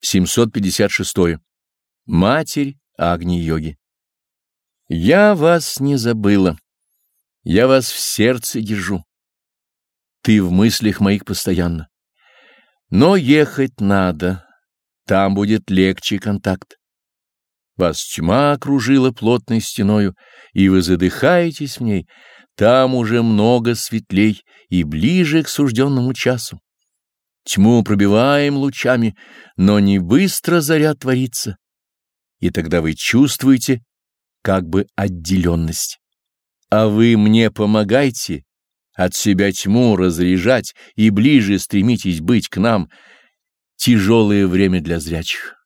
756. Матерь Агни-йоги. Я вас не забыла. Я вас в сердце держу. Ты в мыслях моих постоянно. Но ехать надо. Там будет легче контакт. Вас тьма окружила плотной стеною, и вы задыхаетесь в ней. Там уже много светлей и ближе к сужденному часу. Тьму пробиваем лучами, но не быстро заря творится. И тогда вы чувствуете как бы отделенность. А вы мне помогайте от себя тьму разряжать и ближе стремитесь быть к нам. Тяжелое время для зрячих.